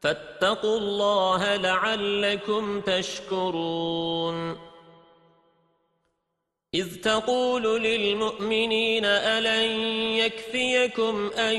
فاتقوا الله لعلكم تشكرون. إذ تقول للمؤمنين ألن يكفيكم أن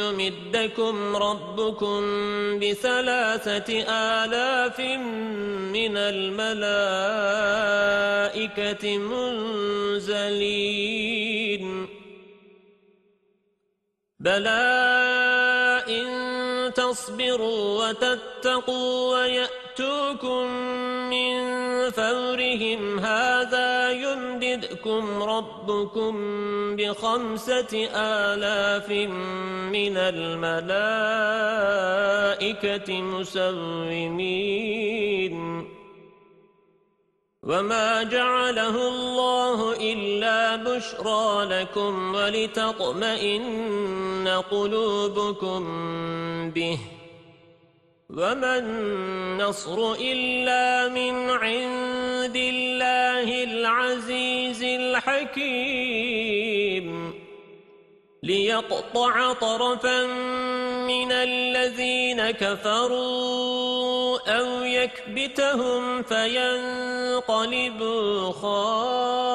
يمدكم ربكم بثلاثة آلاف من الملائكة منزلين. بلى تصبروا وتتقوا ويأتوكم من فورهم. هذا يمددكم ربكم بخمسة آلاف من الملائكة مسومين. وما جعله الله إلا بشرى لكم ولتطمئن قلوبكم به. وَمَا النَّصْرُ إِلَّا مِنْ عِنْدِ اللَّهِ الْعَزِيزِ الْحَكِيمِ لِيَقْطَعَ طَرَفًا مِنَ الَّذِينَ كَفَرُوا أَوْ يَكْبِتَهُمْ فَيَنْقَلِبُوا خَائِبِينَ